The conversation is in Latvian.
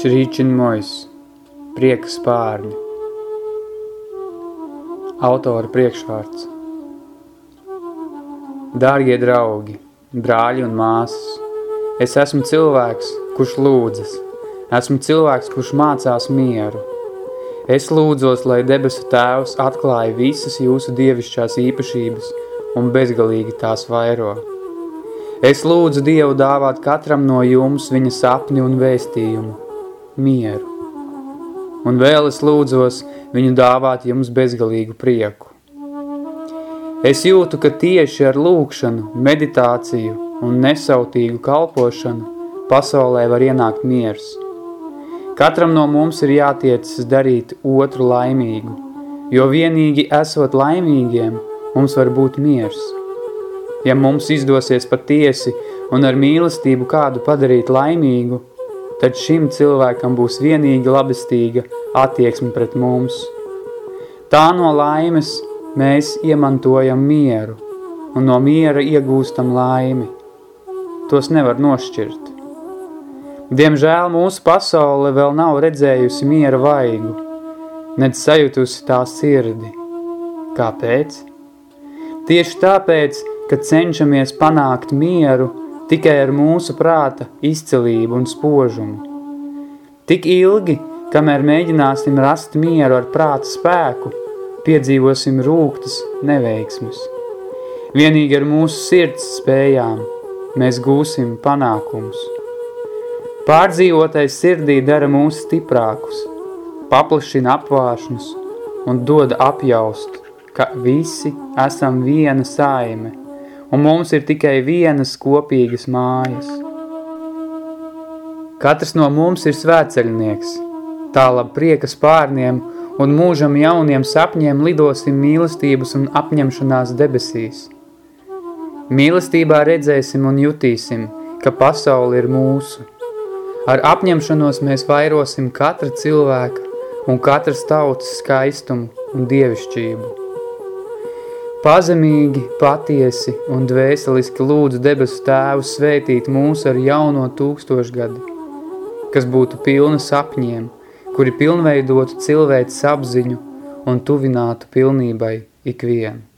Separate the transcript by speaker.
Speaker 1: Šrīčin Mojs, Prieka spārņi. Autora priekšvārds. Dārgie draugi, brāļi un māsas, es esmu cilvēks, kurš lūdzas. Esmu cilvēks, kurš mācās mieru. Es lūdzos, lai debesu tēvs atklāja visas jūsu dievišķās īpašības un bezgalīgi tās vairo. Es lūdzu Dievu dāvāt katram no jums viņa sapni un vēstījumu, mieru. Un vēl es lūdzos viņu dāvāt jums bezgalīgu prieku. Es jūtu, ka tieši ar lūkšanu, meditāciju un nesautīgu kalpošanu pasaulē var ienākt miers. Katram no mums ir jātiecas darīt otru laimīgu, jo vienīgi esot laimīgiem, mums var būt miers – Ja mums izdosies patiesi un ar mīlestību kādu padarīt laimīgu, tad šim cilvēkam būs vienīgi labestīga attieksme pret mums. Tā no laimes mēs iemantojam mieru, un no miera iegūstam laimi. Tos nevar nošķirt. Diemžēl mūsu pasaule vēl nav redzējusi miera vaigu, nec sajutusi tā sirdi. Kāpēc? Tieši tāpēc, ka cenšamies panākt mieru tikai ar mūsu prāta izcelību un spožumu. Tik ilgi, kamēr mēģināsim rast mieru ar prāta spēku, piedzīvosim rūktas neveiksmes. Vienīgi ar mūsu sirds spējām mēs gūsim panākumus. Pārdzīvotais sirdī dara mūs stiprākus, paplašina apvāršanas un dod apjaust, ka visi esam viena saime – un mums ir tikai vienas kopīgas mājas. Katrs no mums ir svētceļnieks, tālab prieka spārniem un mūžam jauniem sapņiem lidosim mīlestības un apņemšanās debesīs. Mīlestībā redzēsim un jutīsim, ka pasauli ir mūsu. Ar apņemšanos mēs vairosim katra cilvēka un katras tautas skaistumu un dievišķību. Pazemīgi, patiesi un dvēseliski lūdzu debesu tēvu svētīt mūs ar jauno tūkstošgadi, kas būtu pilna sapņiem, kuri pilnveidotu cilvēces apziņu un tuvinātu pilnībai ikvienu.